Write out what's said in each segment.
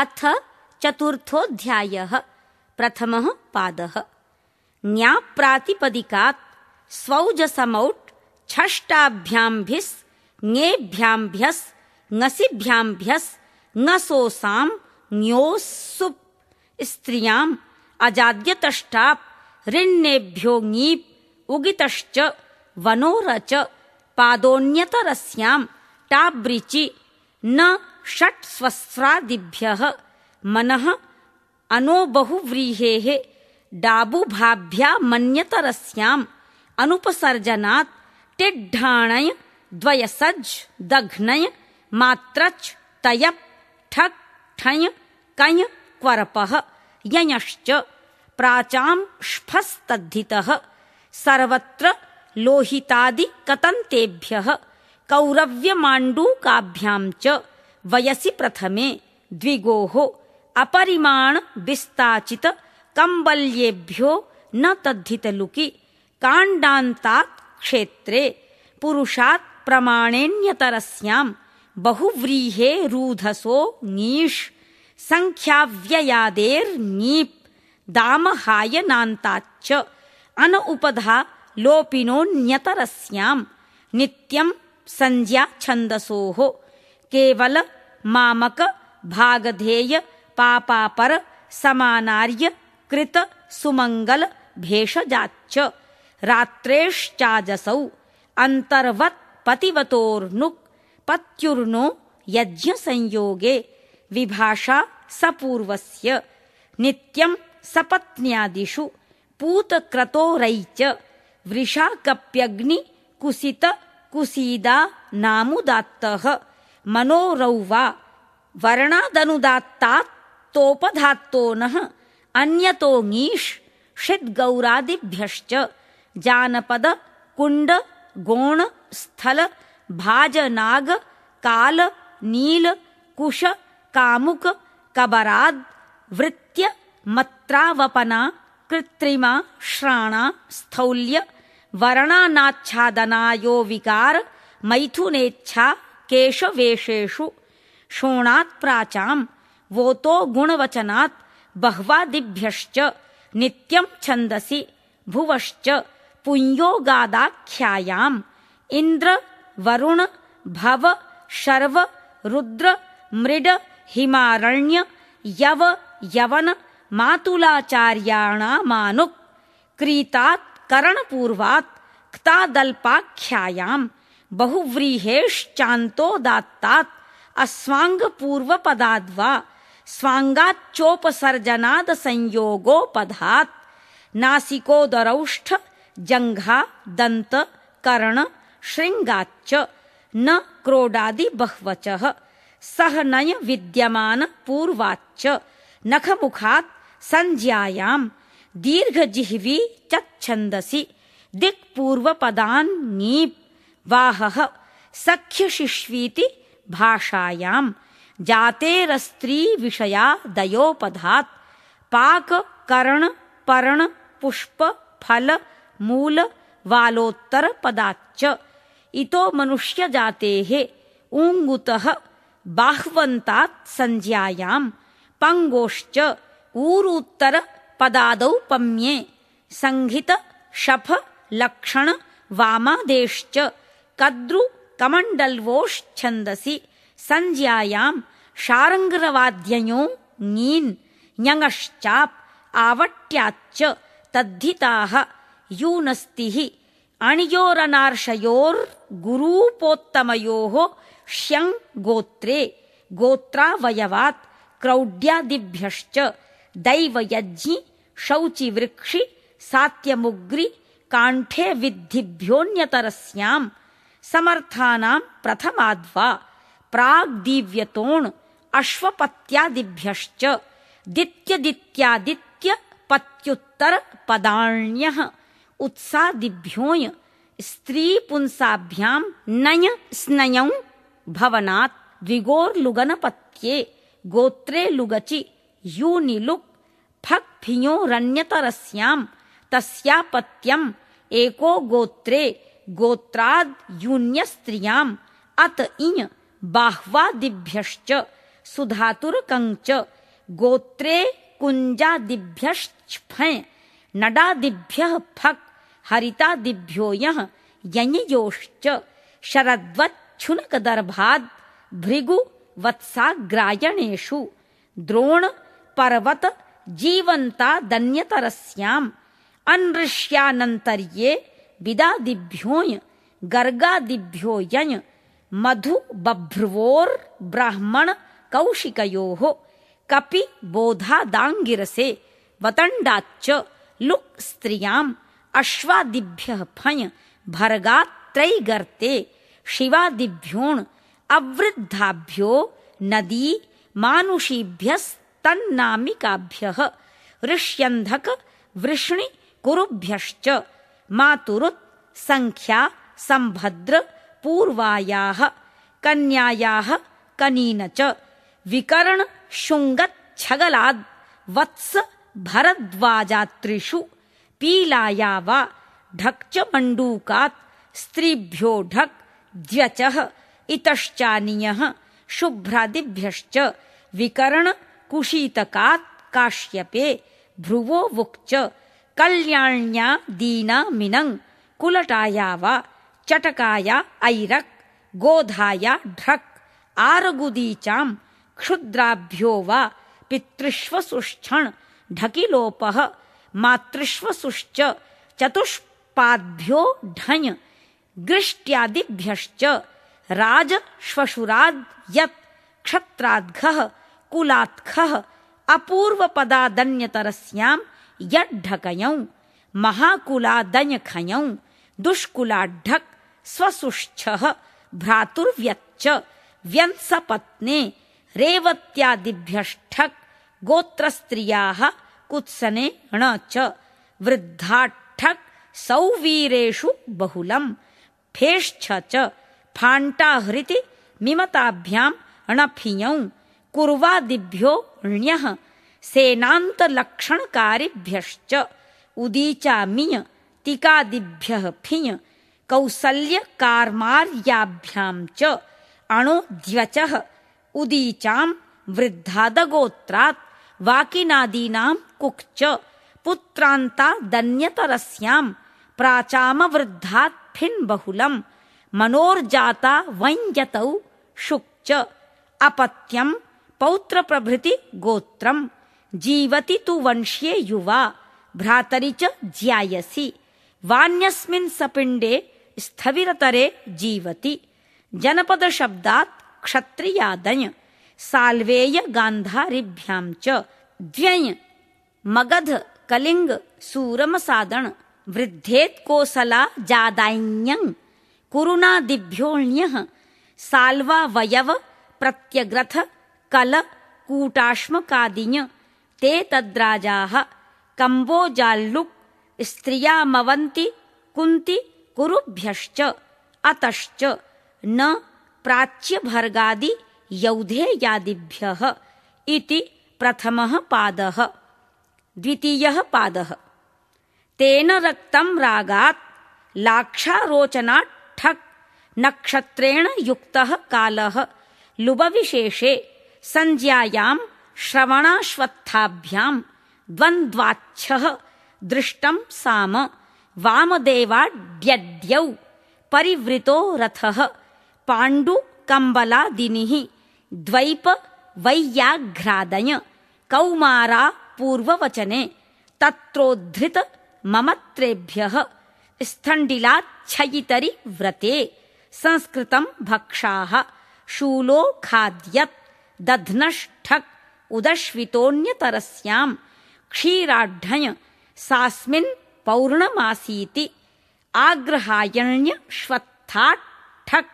अथ चतुर्थोऽध्यायः प्रथमः पादः। ञाप्रातिपदिकात् स्वौजसमौट् छष्टाभ्याम्भिस् ङेभ्याम्भ्यस् ङसिभ्याम्भ्यस् ङसोसाम् ङोस्सुप् स्त्रियाम् अजाद्यतष्टाप् ऋण्येभ्यो ङीप् उगितश्च वनोरच पादोऽन्यतरस्याम् टाब्रिचि न षट् स्वस्रादिभ्यः मनः अनो बहुव्रीहेः डाबुभाभ्या मन्यतरस्याम् अनुपसर्जनात् टिड्ढाणय द्वयसज् दघ्नय मात्रच् तयप् ठक् ठञ् कञ् क्वरपः यञश्च प्राचाम् ष्फस्तद्धितः सर्वत्र लोहितादिकतन्तेभ्यः कौरव्यमाण्डूकाभ्याम् च वयसि प्रथमे द्विगोः अपरिमाण विस्ताचित कम्बल्येभ्यो न तद्धितलुकि काण्डान्तात् क्षेत्रे पुरुषात् प्रमाणेन्यतरस्याम् बहुव्रीहे रूधसो ङीष् सङ्ख्याव्ययादेर्ङीप् दामहायनान्ताच्च अन उपधा लोपिनोऽन्यतरस्याम् नित्यम् सञ्ज्ञा छन्दसोः केवल मामक भागधेय पापापर समानार्य कृत सुमङ्गल भेषजाच्च रात्रेश्चाजसौ अन्तर्वत् पतिवतोर्नुक् पत्युर्नो यज्ञसंयोगे विभाषा सपूर्वस्य नित्यम् सपत्न्यादिषु पूतक्रतोरैच वृषाकप्यग्निकुसित कुसीदा नामुदात्तः मनोरौ वा वर्णादनुदात्तात्तोपधात्तो नः अन्यतो ङीष् षिद्गौरादिभ्यश्च जानपद कुण्ड गोण स्थल भाजनाग काल नील कुश कामुक कबराद् वृत्य मत्रावपना कृत्रिमा श्राणा स्थौल्य वर्णानाच्छादनायो विकार मैथुनेच्छा केशवेषेषु शोणात् प्राचाम् वोतो गुणवचनात् बह्वादिभ्यश्च नित्यम् छन्दसि भुवश्च पुञ्योगादाख्यायाम्। इन्द्र वरुण भव शर्व रुद्र मृड हिमारण्य यव यवन मातुलाचार्याणामानुक् क्रीतात् करणपूर्वात् क्तादल्पाख्यायाम् बहुव्रीहेश्चान्तोदात्तात् अस्वाङ्गपूर्वपदाद्वा स्वाङ्गाच्चोपसर्जनादसंयोगोपधात् नासिकोदरौष्ठ जङ्घा दन्त कर्ण शृङ्गाच्च न क्रोडादि बह्वचः। सह नय विद्यमान पूर्वाच्च। नखमुखात् सञ्ज्ञायाम् दीर्घजिह्वी चच्छन्दसि। दिक्पूर्वपदान् ङीप् वाहः सख्यशिष्वीति भाषायाम् जातेरस्त्रीविषया दयोपधात्। पाक, कर्ण, पर्ण, पुष्प, फल, मूल वालोत्तरपदाच्च इतो मनुष्य मनुष्यजातेः ऊङ्गुतः बाह्वन्तात् सञ्ज्ञायाम् पङ्गोश्च ऊरूत्तरपदादौ पम्ये। सङ्घित शफ लक्षण, वामादेश्च। कद्रु कमण्डल्वोश्छन्दसि सञ्ज्ञायाम् शारङ्गरवाद्ययो ङीन् ञङश्चाप् आवट्याच्च तद्धिताः यूनस्तिः। अणियोरनार्षयोर्गुरूपोत्तमयोः श्यङ् गोत्रे गोत्रावयवात् क्रौड्यादिभ्यश्च दैवयज्ञि शौचिवृक्षि सात्यमुग्रि काण्ठे विद्धिभ्योऽन्यतरस्याम् समर्थानां प्रथमाद्वा, प्राग्दीव्यतोण्, अश्वपत्यादिभ्यश्च दित्यदित्यादित्य पत्युत्तर पदाण्यः उत्सादिभ्योय स्त्री पुंसाभ्यां नय स्नयौ भवनात्, द्विगोर्लुगनपत्ये गोत्रे लुगचि यूनिलुक् फक्फियो रण्यतरस्यां तस्यापत्यम् एको गोत्रे गोत्राद् यून्यस्त्रियाम् अत इञ बाह्वादिभ्यश्च सुधातुरकञ्च गोत्रे कुञ्जादिभ्यश्फञ् नडादिभ्यः फक् हरितादिभ्यो यः यञयोश्च शरद्वच्छुनकदर्भाद् भृगु वत्साग्रायणेषु द्रोण पर्वत जीवन्तादन्यतरस्याम् अनृष्यानन्तर्ये विदादिभ्योञ गर्गादिभ्यो यञ कपि बोधादाङ्गिरसे वतण्डाच्च लुक् स्त्रियाम् अश्वादिभ्यः फञ भर्गात्रैगर्ते शिवादिभ्योण् अवृद्धाभ्यो नदी मानुषीभ्यस्तन्नामिकाभ्यः ऋष्यन्धक वृष्णि कुरुभ्यश्च मातुरुत् सङ्ख्या सम्भद्र पूर्वायाः कन्यायाः कनीन च। विकर्ण शुङ्गच्छगलाद् वत्स भरद्वाजात्रिषु पीलाया वा ढक् च मण्डूकात् स्त्रीभ्यो ढक् द्व्यचः इतश्चानीयः शुभ्रादिभ्यश्च विकर्ण कुशीतकात् काश्यपे भ्रुवो वुक्च कल्याण्या दीना मिनङ् कुलटाया वा चटकाया ऐरक् गोधाया ढ्रक् आरगुदीचाम् क्षुद्राभ्यो वा पितृष्वसुष्ठण् ढकिलोपः मातृष्वसुश्च चतुष्पाद्भ्यो ढञ् गृष्ट्यादिभ्यश्च राजश्वशुराद् यत् क्षत्राद्घः कुलात्खः अपूर्वपदादन्यतरस्याम् यड्ढकयौ महाकुलादञखयौ दुष्कुलाढक् स्वसुश्छः भ्रातुर्व्यच्च व्यंसपत्ने रेवत्यादिभ्यष्ठक् गोत्रस्त्रियाः कुत्सने ण च वृद्धाठक् सौवीरेषु बहुलम् फेश्च च फाण्टाहृति मिमताभ्याम् णफिञौ कुर्वादिभ्यो ण्यः सेनान्तलक्षणकारिभ्यश्च। उदीचामिय तिकादिभ्यः फिञ कौसल्यकार्मार्याभ्याम् च। अणोद्यचः उदीचाम् वृद्धादगोत्रात् वाकिनादीनाम् कुक् पुत्रान्तादन्यतरस्याम् प्राचामवृद्धात् फिन् बहुलम् मनोर्जाता वञ्जतौ शुक् च अपत्यम् पौत्रप्रभृति गोत्रम् जीवति तु वंश्ये युवा, भ्रातरि च ज्यायसि। वान्यस्मिन् सपिण्डे स्थविरतरे जीवति। जनपदशब्दात् क्षत्रियादञ् साल्वेय गान्धारिभ्याम् च द्व्यञ् मगध, कलिङ्ग, सूरमसादण वृद्धेत्कोसला जादान्यङ् कुरुणादिभ्योऽण्यः साल्वावयव प्रत्यग्रथ, कल कूटाश्मकादिञ ते तद्राजाः। कम्बोजाल्लुक् स्त्रियामवन्ति कुन्ति कुरुभ्यश्च अतश्च न प्राच्यभर्गादि यौधेयादिभ्यः इति प्रथमः पादः। द्वितीयः पादः। तेन रक्तं रागात् लाक्षारोचनात् ठक् नक्षत्रेण युक्तः कालः। लुबविशेषे संज्ञायाम् श्रवणाश्वत्थाभ्याम् द्वन्द्वाच्छः दृष्टम् साम वामदेवाड्यद्यौ परिवृतो रथः पाण्डु कम्बलादिनिः द्वैप वैयाघ्रादय कौमारा पूर्ववचने तत्रोद्धृत ममत्रेभ्यः स्थण्डिलाच्छयितरि व्रते संस्कृतम् भक्षाः शूलो खाद्यत् दध्नष्ठक् उदश्वितोऽन्यतरस्याम् क्षीराढ्ढञ सास्मिन् पौर्णमासीति। आग्रहायण्यश्वत्थाट्ठक्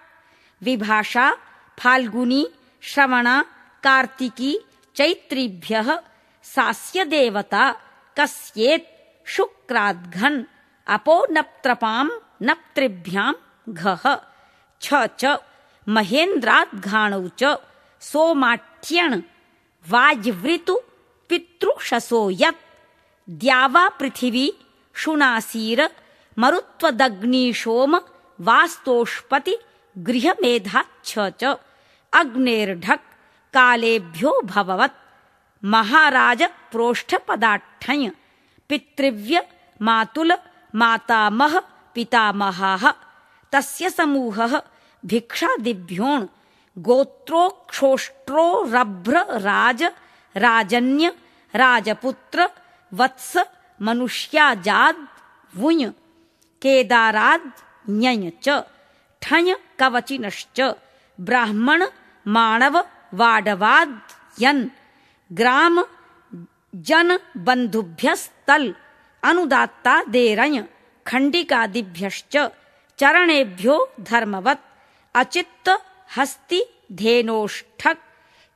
विभाषा फाल्गुनी श्रवणा कार्तिकी चैत्रीभ्यः सास्य देवता कस्येत् शुक्राद्घन्। अपो नप्त्रपाम् नप्तृभ्याम् घः। छ च महेन्द्राद्घाणौ च सोमाठ्यण् वाय्वृतु पितृशसो यत् द्यावा पृथिवी शुनासीर मरुत्वदग्निशोम वास्तोष्पति गृहमेधाच्छ च। अग्नेर्ढक् कालेभ्यो भववत्। महाराज प्रोष्ठपदाठञ पितृव्य मातुल मातामह पितामहाः। तस्य समूहः भिक्षादिभ्योऽण् गोत्रोक्षोष्ट्रो रभ्र राज, राजन्य, राजपुत्र, वत्स, मनुष्याजाद्, वुञ, केदाराद् ञञ च, ठञ, कवचिनश्च, ब्राह्मण, माणव, वाडवाद्, यन्, ग्राम, जन बन्धुभ्यस्तल् अनुदात्तादेरञ खण्डिकादिभ्यश्च, चरणेभ्यो धर्मवत्, अचित्त हस्ति धेनोष्ठक्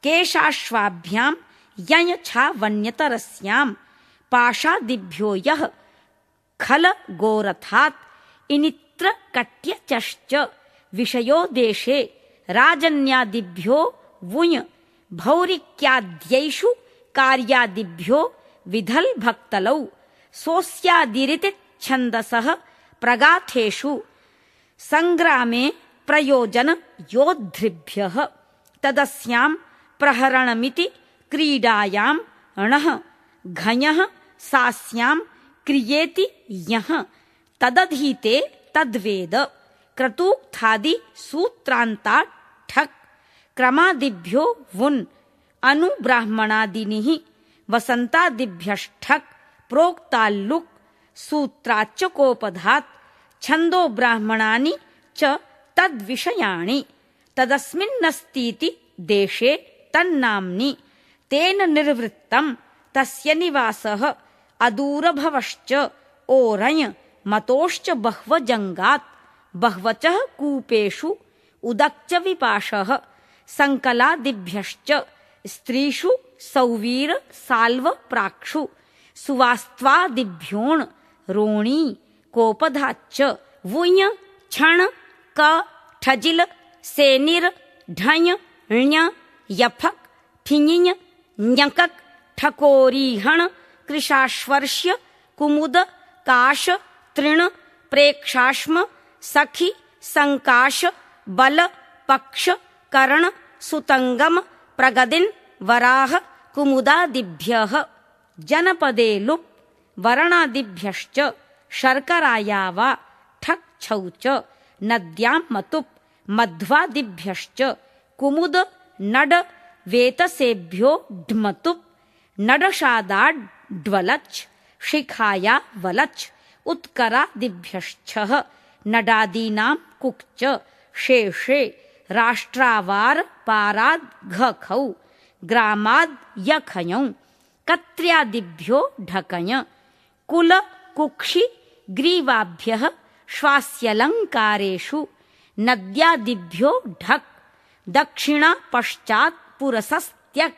केशाश्वाभ्याम् यञ छावन्यतरस्याम् पाशादिभ्यो यः खल गोरथात् इनित्र कट्यचश्च विषयो देशे राजन्यादिभ्यो वुञ भौरिक्याद्यैषु कार्यादिभ्यो विधल् भक्तलौ सोऽस्यादिरिति छन्दसः प्रगाथेषु सङ्ग्रामे प्रयोजन योद्धृभ्यः। तदस्याम् प्रहरणमिति क्रीडायाम् णः घञः सास्याम् क्रियेति यः। तदधीते तद्वेद। क्रतूक्थादि सूत्रान्तात् ठक्। क्रमादिभ्यो वुन्। अनुब्राह्मणादिनिः। वसन्तादिभ्यष्ठक्। प्रोक्ताल्लुक्। सूत्राच्च कोपधात् छन्दो ब्राह्मणानि च तद्विषयाणि। तदस्मिन्नस्तीति देशे तन्नाम्नि। तेन निर्वृत्तम् तस्य निवासः अदूरभवश्च ओरञ मतोश्च बह्वजङ्गात्। बह्वचः कूपेषु उदक्च विपाशः। सङ्कलादिभ्यश्च स्त्रीषु सौवीर साल्व प्राक्षु। सुवास्त्वादिभ्योण् रोणी कोपधाच्च वुञ क्षण क ठजिल सेनिर ढञ ण्य यफक् ठिञिञ ञकक् ठकोरीहण कृशाश्वर्ष्य कुमुद काश तृण प्रेक्षाश्म सखि सङ्काश बल पक्ष कर्ण सुतङ्गम प्रगदिन् वराह कुमुदादिभ्यः। जनपदे लुप् वरणादिभ्यश्च शर्कराया वा ठक् छौ च नद्यां मतुप् मध्वादिभ्यश्च कुमुद नड वेतसेभ्यो ढ्मतुप् नडशादाड्वलच् शिखाया वलच् उत्करादिभ्यश्चः नडादीनां कुक् शेषे राष्ट्रावार पाराद् घखौ ग्रामाद् यखञौ कत्र्यादिभ्यो ढकञ कुल कुक्षि ग्रीवाभ्यः श्वास्यलङ्कारेषु नद्यादिभ्यो ढक्। दक्षिणा पश्चात् पुरसस्त्यक्।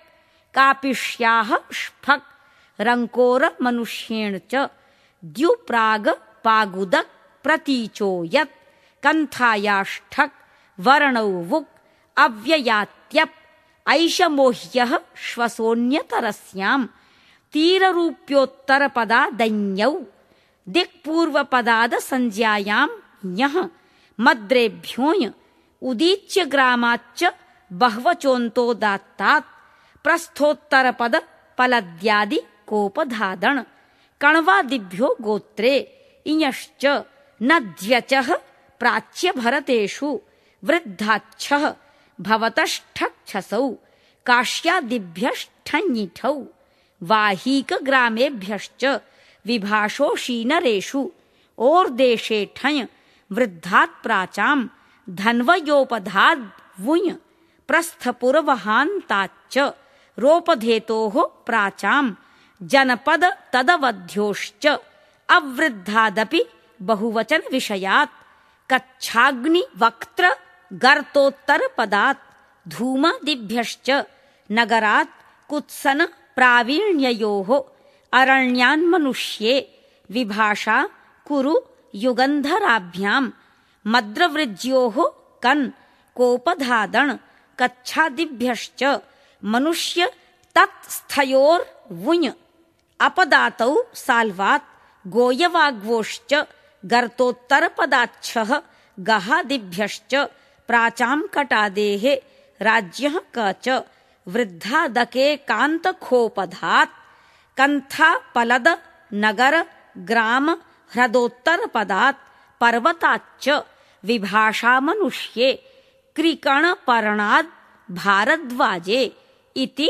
कापिष्याः स्फक् रङ्कोरमनुष्येण च द्युप्राग पागुदक् प्रतीचो यत्। कन्थायाष्ठक् वर्णौ वुक्। अव्ययात्यप्। ऐशमोह्यः श्वसोऽन्यतरस्याम् दिक्पूर्वपदादसंज्ञायाम् ञः मद्रेभ्योञ उदीच्य ग्रामाच्च बह्वचोन्तोदात्तात् प्रस्थोत्तरपद पलद्यादि कोपधादण कण्वादिभ्यो गोत्रे इञश्च नद्यचः प्राच्यभरतेषु वृद्धाच्छः भवतष्ठक्षसौ काश्यादिभ्यष्ठञिठौ वाहीकग्रामेभ्यश्च विभाषोशीनरेषु ओर्देशे ठञ वृद्धात् प्राचाम् धन्वयोपधाद् वुञ प्रस्थपुरवहान्ताच्च रोपधेतोः प्राचाम् जनपद तदवध्योश्च अवृद्धादपि बहुवचनविषयात् कच्छाग्निवक्त्र गर्तोत्तरपदात् धूमादिभ्यश्च नगरात् कुत्सन प्रावीण्ययोः अरण्यान्मनुष्ये विभाषा कुरु युगन्धराभ्याम् मद्रवृज्योः कन् कोपधादण कच्छादिभ्यश्च मनुष्य तत्स्थयोर्वुञ अपदातौ साल्वात् गोयवाग्वोश्च गर्तोत्तरपदाच्छः गहादिभ्यश्च प्राचाम् कटादेः राज्यः क च वृद्धादके कान्तखोपधात् कन्थापलद नगर ग्राम ह्रदोत्तरपदात् पर्वताच्च विभाषामनुष्ये कृकणपर्णाद् भारद्वाजे इति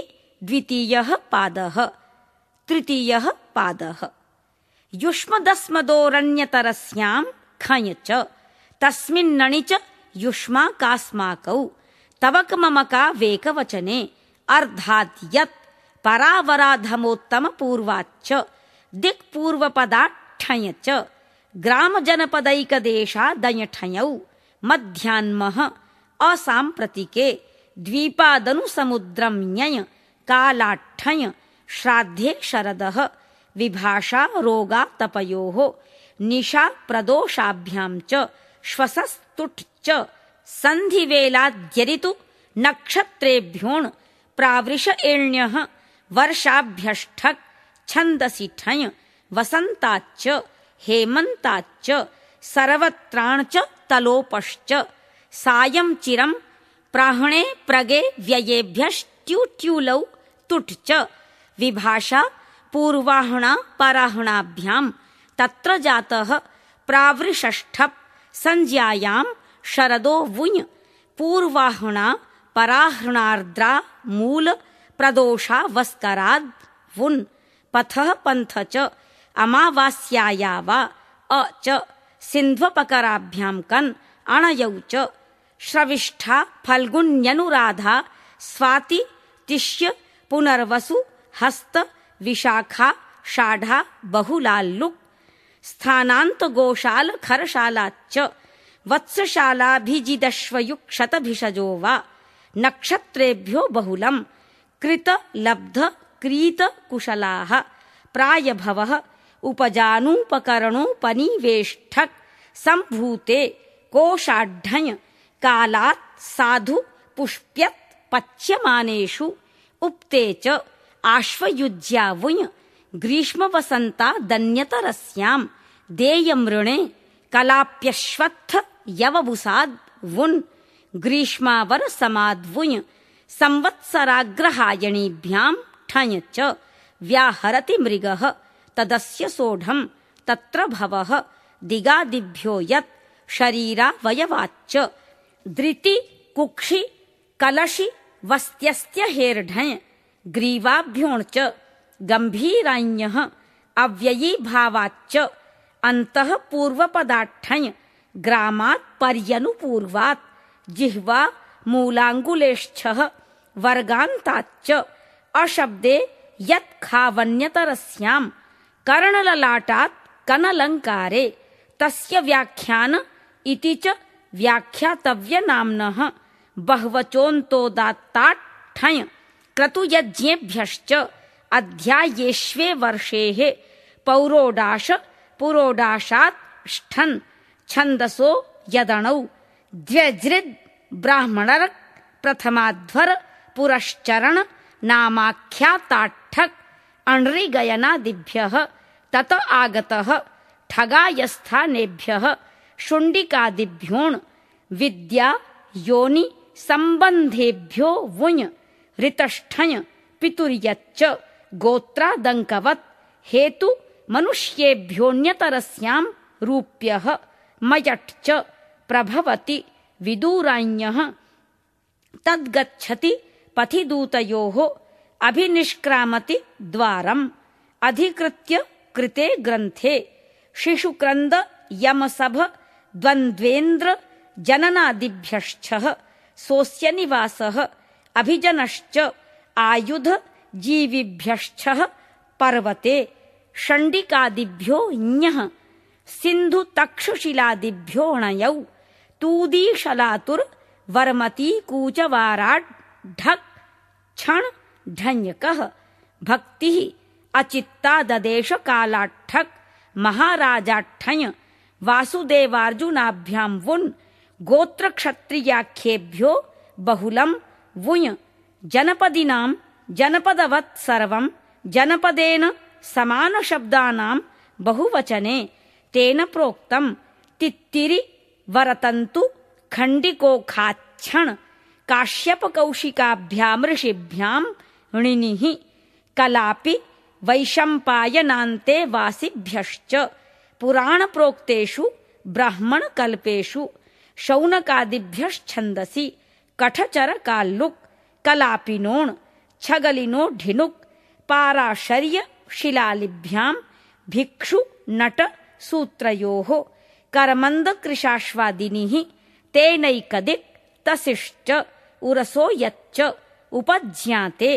द्वितीयः पादः तृतीयः पादः युष्मदस्मदोरण्यतरस्याम् खञ् च तस्मिन्नणि च युष्माकास्माकौ तवकममका वेकवचने अर्धात् यत् परावराधमोत्तमपूर्वाच्च दिक्पूर्वपदाठञ् च ग्रामजनपदैकदेशादयठञौ मध्याह्नः असाम्प्रतिके द्वीपादनुसमुद्रं ञय कालाठञ श्राद्धे शरदः विभाषा रोगातपयोः निशा प्रदोषाभ्यां च श्वसस्तुट् सन्धिवेलाद्यरितु नक्षत्रेभ्योण् प्रावृष एण्यः वर्षाभ्यष्ठक् छन्दसि ठञ् वसन्ताच्च हेमन्ताच्च सर्वत्राण् च तलोपश्च सायं चिरं प्राह्णे प्रगे व्ययेभ्यष्ट्यूट्यूलौ तुट् च विभाषा पूर्वाह्णा पराह्णाभ्यां तत्र जातः प्रावृषष्ठप् संज्ञायाम् शरदो वुञ् पूर्वाह्णा पराह्णार्द्रा मूल प्रदोषा वस्कराद् वुन्। पथः पन्थ च। अमावास्याया वा। अ च। सिन्ध्वपकराभ्यां कन्। अणयौ च। श्रविष्ठा फल्गुन्यनुराधा। स्वाति तिष्य पुनर्वसु हस्त विशाखा षाढा बहुलाल्लुक्। स्थानान्तगोशाल खरशालाच्च वत्सशालाभिजिदश्वयुक्षतभिषजो वा। नक्षत्रेभ्यो बहुलम् कृत लब्ध क्रीत कुशलाः। प्रायभवः उपजानूपकरणोपनिवेष्ठक् सम्भूते कोषाढ्ढञ कालात् साधु पुष्प्यत् पच्यमानेषु उक्ते च आश्वयुज्यावुञ ग्रीष्मवसन्ता दन्यतरस्याम् देयमृणे कलाप्यश्वत्थ यवबुसाद् वुन् ग्रीष्मावर संवत्सराग्रहायणीभ्याम् च व्याहरति मृगः तदस्य सोढम् तत्र भवः दिगादिभ्यो यत् शरीरावयवाच्च। धृति कुक्षि कलशि वस्त्यस्त्य हेर्ढञ ग्रीवाभ्योञ्च गम्भीराण्यः अव्ययीभावाच्च अन्तः पूर्वपदाठञ ग्रामात् पर्यनुपूर्वात् जिह्वा मूलाङ्गुलेश्चः वर्गान्ताच्च। अशब्दे यत् खावन्यतरस्याम् कर्णललाटात् कनलङ्कारे। तस्य व्याख्यान इति च व्याख्यातव्यनाम्नः। बह्वचोन्तोदात्ताट्ठञ क्रतुयज्ञेभ्यश्च अध्यायेष्वे वर्षेः। पौरोडाश पुरोडाशात् ष्ठन्। छन्दसो यदणौ। द्व्यजृद् ब्राह्मणरक् प्रथमाध्वर पुरश्चरण नामाख्याताट्ठक् अण्ऋगयनादिभ्यः तत आगतः ठगायस्थानेभ्यः शुण्डिकादिभ्योण् विद्या योनि सम्बन्धेभ्यो वुञ् ऋतष्ठञ पितुर्यच्च गोत्रादङ्कवत् हेतु मनुष्येभ्योऽन्यतरस्याम् रूप्यः मयट् प्रभवति विदूराण्यः। तद्गच्छति पथिदूतयोः अभिनिष्क्रामति द्वारम्। अधिकृत्य कृते ग्रन्थे। शिशुक्रन्द यमसभ द्वन्द्वेन्द्र जननादिभ्यश्चः सोऽस्य निवासः अभिजनश्च आयुध जीविभ्यश्चः पर्वते। षण्डिकादिभ्यो ञः सिन्धुतक्षुशिलादिभ्योऽणयौ तूदीशलातुर्वर्मतीकूचवाराढक् क्षण् ढञ्कः भक्तिः अचित्ताददेशकालाठक् महाराजाठञ वासुदेवार्जुनाभ्यां वुन्। गोत्रक्षत्रियाख्येभ्यो बहुलं वुञ जनपदिनां जनपदवत् सर्वं जनपदेन समानशब्दानां बहुवचने। तेन प्रोक्तम् तित्तिरि वरतंतु खंडिको खाक्षण काश्यप कौशिकाभ्याम ऋषिभ्याम ऋणिनि कलापि वैशंपायनान्ते वासिभ्यश्च पुराण प्रोक्तेषु ब्राह्मण कल्पेषु शौनकादिभ्यश्छन्दसि कठचर काल्लुक् कलापिनोण छगलिनो ढिनुक् पाराशर्य शिलालिभ्यां भिक्षु नट सूत्रयोः करमन्दकृशाश्वादिनिः तेनैकदिक् तसिश्च उरसो यच्च उपज्ञाते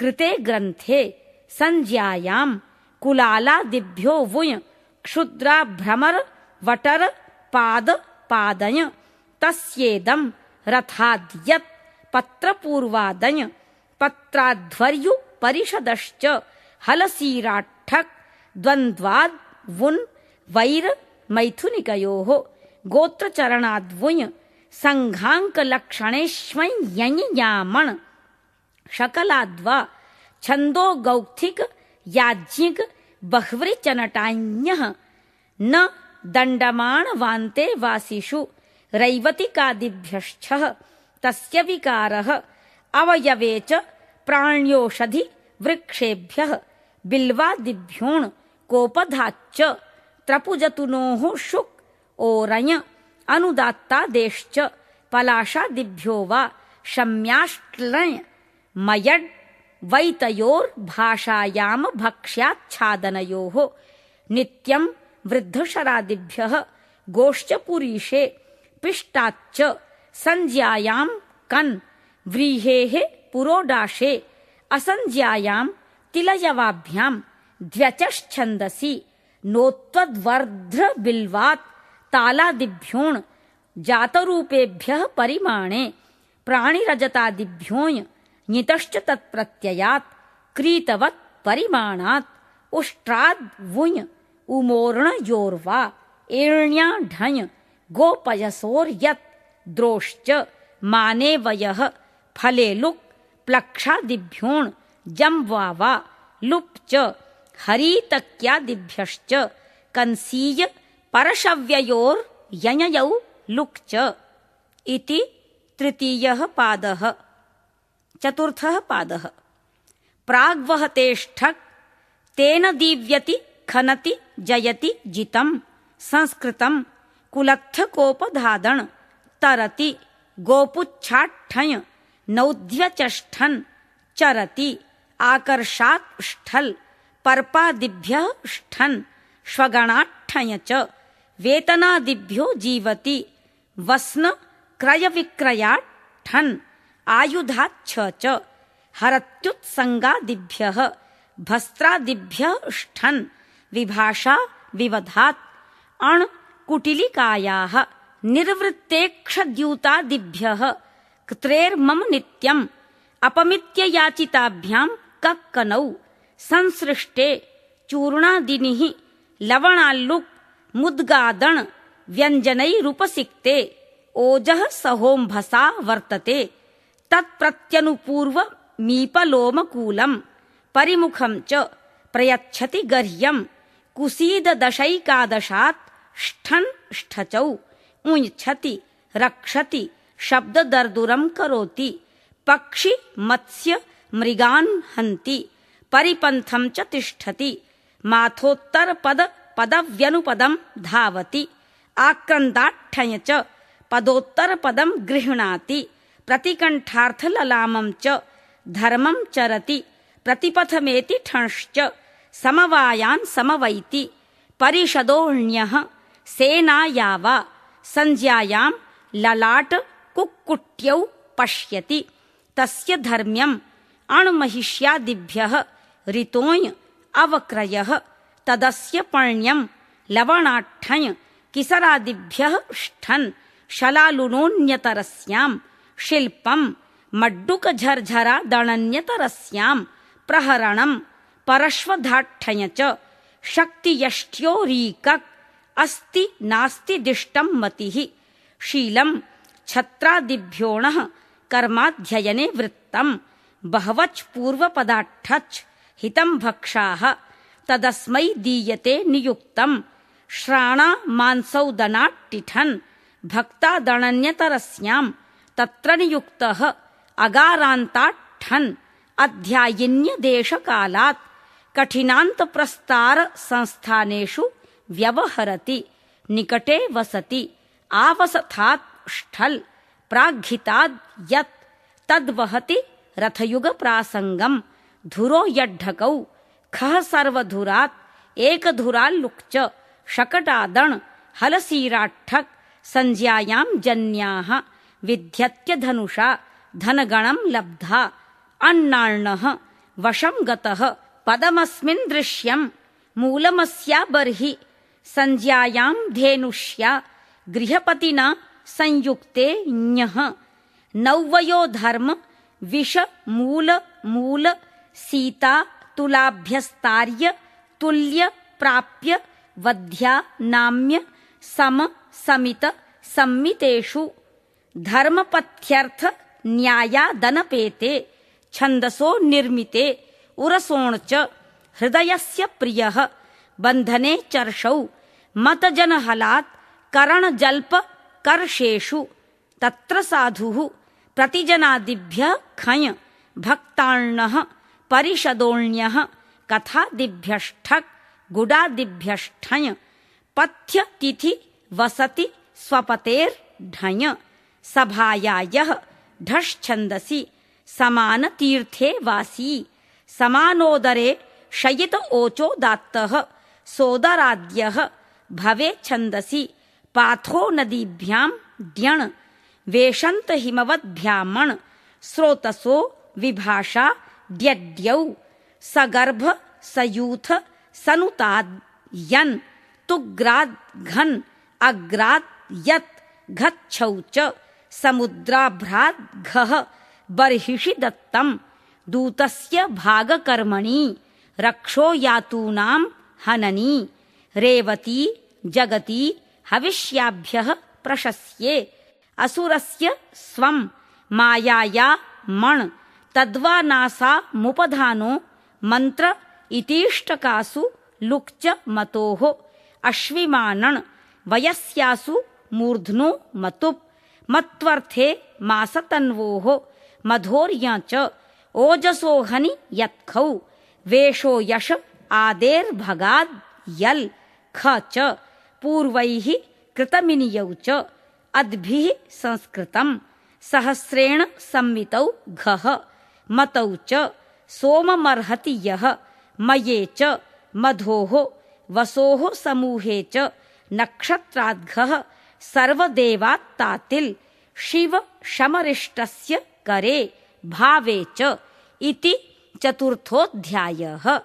कृते ग्रन्थे संज्ञायाम् कुलालादिभ्यो वुञ क्षुद्रा भ्रमर वटर पाद पादय तस्येदम् रथाद्यत् पत्रपूर्वादय पत्राध्वर्यु परिषदश्च हलसीराठक् द्वन्द्वाद् वुन् वैर मैथुनिकयोः गोत्रचरणाद्वुञ यञ्यामण् शकलाद्वा छन्दो गौक्थिक याज्ञिक बह्वृचनटान्यः न दण्डमाणवान्ते वासिषु रैवतिकादिभ्यश्च। तस्य विकारः अवयवे च प्राण्योषधि वृक्षेभ्यः। बिल्वादिभ्योण् कोपधाच्च त्रपुजतुनोः शुक् ओरञ अनुदात्तादेश्च पलाशादिभ्यो वा शम्याष्ट्लय मयड् वैतयोर्भाषायाम भक्ष्याच्छादनयोः नित्यम् वृद्धशरादिभ्यः गोश्चपुरीशे पिष्टाच्च संज्ञायाम् कन् व्रीहेः पुरोडाशे असंज्ञायाम् तिलयवाभ्याम् द्व्यचश्छन्दसि नोत्वद्वर्ध्रबिल्वात् तालादिभ्योण् जातरूपेभ्यः परिमाणे प्राणिरजतादिभ्योञ ञितश्च तत्प्रत्ययात् क्रीतवत् परिमाणात् उष्ट्राद् वुञ उमोर्णयोर्वा एण्या ढञ गोपयसोर्यत् द्रोश्च मानेवयः फले लुक् प्लक्षादिभ्योण् जम्वा वा लुप् च हरीतक्यादिभ्यश्च कंसीय परशव्ययोर्यञयौ लुक् च इति तृतीयः पादः। चतुर्थः पादः। प्राग्वहतेष्ठक् तेन दीव्यति खनति जयति जितम् संस्कृतम् कुलत्थकोपधादण् तरति गोपुच्छाट्ठञ नौद्ध्यचष्ठन् चरति आकर्षात् ष्ठल् पर्पादिभ्यः ष्ठन् श्वगणाट्ठञ च वेतनादिभ्यो जीवति वस्न क्रयविक्रयाट् ठन् आयुधाच्छ च हरत्युत्सङ्गादिभ्यः भस्त्रादिभ्यः ष्ठन् विभाषा विवधात् अण् कुटिलिकायाः निर्वृत्तेक्षद्यूतादिभ्यः क्त्रेर्मम नित्यम् अपमित्ययाचिताभ्याम् कक्कनौ संसृष्टे चूर्णादिनिः लवणाल्लुक् मुद्गादण् व्यञ्जनैरुपसिक्ते ओजः सहोम्भसा वर्तते। तत्प्रत्यनुपूर्वमीपलोमकूलम् परिमुखम् च प्रयच्छति कुसीददशैकादशात् ष्ठन् ष्ठचौ उञ्छति रक्षति शब्ददर्दुरम् करोति। पक्षि मत्स्य मृगान् हन्ति परिपन्थम् च तिष्ठति। माथोत्तरपद पदव्यनुपदम् धावति। आक्रन्दाट्ठञ च पदोत्तरपदम् गृह्णाति। प्रतिकण्ठार्थललामम् च धर्मम् चरति। प्रतिपथमेति ठंश्च समवायान् समवैति। परिषदोऽण्यः सेनाया वा संज्ञायाम् ललाट कुक्कुट्यौ पश्यति। तस्य धर्म्यम् अणुमहिष्यादिभ्यः ऋतोञ् अवक्रयः तदस्य पण्यम् लवणाट्ठञ किसरादिभ्यः ष्ठन् शलालुनोऽन्यतरस्याम् शिल्पम् मड्डुकझर्झरा दणन्यतरस्याम् प्रहरणम् परश्वधाट्ठञ च शक्तियष्ट्योरीकक् अस्ति नास्ति दिष्टम् मतिः शीलम् छत्रादिभ्योणः कर्माध्ययने वृत्तम् बहवच् पूर्वपदाट्ठच् हितम् भक्षाः। तदस्मै दीयते नियुक्तम् श्राणा मांसौदनाट्टिठन् भक्तादणन्यतरस्याम् तत्र नियुक्तः अगारान्ताट्ठन् अध्यायिन्यदेशकालात्। कठिनान्तप्रस्तारसंस्थानेषु व्यवहरति। निकटे वसति। आवसथात् ष्ठल् प्राग्हिताद् यत्। तद्वहति रथयुगप्रासङ्गम् धुरो यड्ढकौ खः सर्वधुरात् एकधुराल्लुक्च शकटादण् हलसीराट्ठक् सञ्ज्ञायाम् जन्याः विध्यत्यधनुषा धनगणम् लब्धा अन्नार्णः वशम् गतः पदमस्मिन् दृश्यम् मूलमस्या बर्हि सञ्ज्ञायाम् धेनुष्या गृहपतिना संयुक्ते ञः नौवयो धर्म विष मूल मूल सीता तुलाभ्यस्तार्य तुल्य प्राप्य वध्या नाम्य सम समित सम्मितेषु धर्मपथ्यर्थ न्यायादनपेते छन्दसो निर्मिते उरसोण च हृदयस्य प्रियः बन्धने चर्षौ मतजनहलात् करणजल्प कर्षेषु। तत्र साधुः प्रतिजनादिभ्यः खञ् भक्तार्णः परिषदोऽण्यः कथादिभ्यष्ठक् गुडादिभ्यष्ठञ् पथ्य तिथि वसति स्वपतेर्ढञ् सभायायः ढश्छन्दसि समानतीर्थे वासी समानोदरे शयित ओचोदात्तः सोदराद्यः भवे छन्दसि पाथो नदीभ्याम् द्यण् वेशन्त हिमवद्भ्यामण् स्रोतसो विभाषा द्यद्यौ सगर्भ सयूथ सनुताद् यन् तुग्राद् घन् अग्राद् यत् घच्छौ च समुद्राभ्राद् घः बर्हिषि दत्तम् दूतस्य भागकर्मणि रक्षो यातूनाम् हननी रेवती जगती हविष्याभ्यः प्रशस्ये असुरस्य स्वम् मायाया मण् तद्वानासामुपधानो मन्त्र इतीष्टकासु लुक्च मतोः। अश्विमानण् वयस्यासु मूर्ध्नो मतुप्। मत्वर्थे मासतन्वोः। मधोर्य च ओजसोहनि यत्खौ। वेषो यश आदेर्भगाद् यल्। ख च पूर्वैः कृतमिनियौ च। अद्भिः संस्कृतम्। सहस्रेण संमितौ घः मतौ च सोममर्हति यः मये च मधोः वसोः समूहे च नक्षत्राद्घः सर्वदेवात्तातिल् शिव शमरिष्टस्य करे भावे च इति चतुर्थोऽध्यायः